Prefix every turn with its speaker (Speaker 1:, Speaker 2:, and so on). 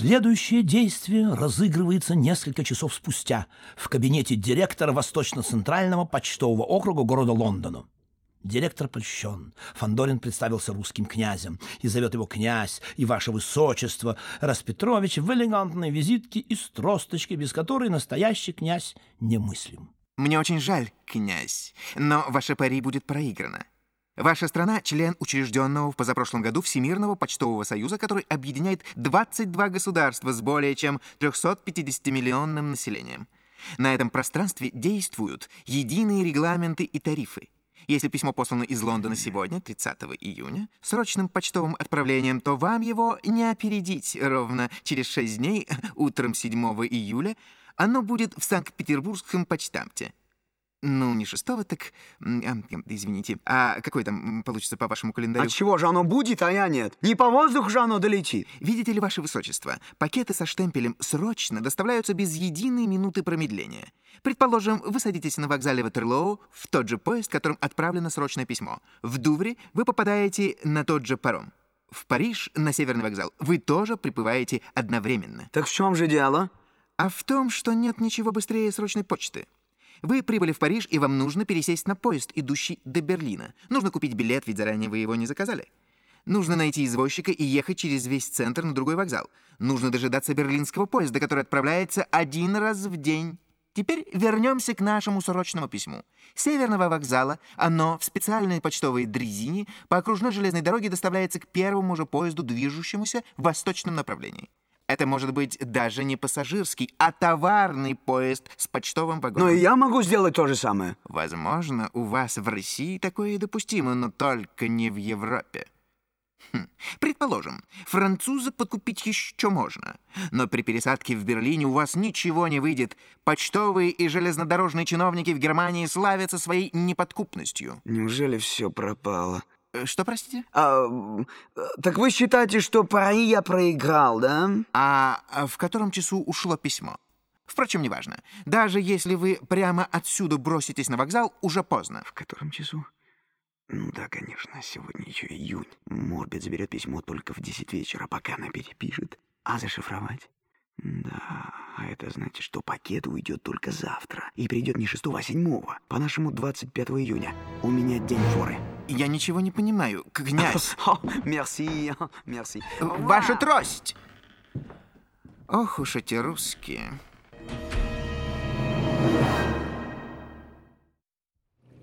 Speaker 1: Следующее действие разыгрывается несколько часов спустя в кабинете директора Восточно-Центрального почтового округа города Лондона. Директор польщен. Фандорин представился русским князем и зовет его князь и ваше высочество. Распетрович в элегантной визитке и с без которой настоящий князь немыслим.
Speaker 2: Мне очень жаль, князь, но ваше пари будет проиграно. Ваша страна — член учрежденного в позапрошлом году Всемирного почтового союза, который объединяет 22 государства с более чем 350-миллионным населением. На этом пространстве действуют единые регламенты и тарифы. Если письмо послано из Лондона сегодня, 30 июня, срочным почтовым отправлением, то вам его не опередить ровно через 6 дней, утром 7 июля, оно будет в Санкт-Петербургском почтамте. Ну, не шестого, так... а, извините. А какой там получится по вашему календарю?
Speaker 3: А чего же оно будет, а я нет? Не по воздуху же оно долетит.
Speaker 2: Видите ли, ваше высочество, пакеты со штемпелем «срочно» доставляются без единой минуты промедления. Предположим, вы садитесь на вокзале Ватерлоу в тот же поезд, которым отправлено срочное письмо. В Дувре вы попадаете на тот же паром. В Париж, на Северный вокзал, вы тоже приплываете одновременно.
Speaker 3: Так в чем же дело?
Speaker 2: А в том, что нет ничего быстрее срочной почты. Вы прибыли в Париж, и вам нужно пересесть на поезд, идущий до Берлина. Нужно купить билет, ведь заранее вы его не заказали. Нужно найти извозчика и ехать через весь центр на другой вокзал. Нужно дожидаться берлинского поезда, который отправляется один раз в день. Теперь вернемся к нашему срочному письму. Северного вокзала оно в специальной почтовой дрезине по окружной железной дороге доставляется к первому же поезду, движущемуся в восточном направлении. Это может быть даже не пассажирский, а товарный поезд с почтовым вагоном.
Speaker 3: Но и я могу сделать то же самое.
Speaker 2: Возможно, у вас в России такое допустимо, но только не в Европе. Хм. Предположим, француза подкупить еще можно, но при пересадке в Берлине у вас ничего не выйдет. Почтовые и железнодорожные чиновники в Германии славятся своей неподкупностью.
Speaker 3: Неужели все пропало?
Speaker 2: Э, Что, простите?
Speaker 3: А, э, так вы считаете, что пари я проиграл, да?
Speaker 2: А а в котором часу ушло письмо? Впрочем, неважно. Даже если вы прямо отсюда броситесь на вокзал, уже поздно.
Speaker 3: В котором часу? Ну да, конечно, сегодня еще июнь. Морбит заберет письмо только в 10 вечера, пока она перепишет. А зашифровать? Да, а это значит, что пакет уйдет только завтра. И придет не 6, а 7, по-нашему 25 июня. У меня день форы.
Speaker 2: Я ничего не понимаю, князь.
Speaker 3: Мерси, мерси.
Speaker 2: Ваша трость! Ох уж эти русские.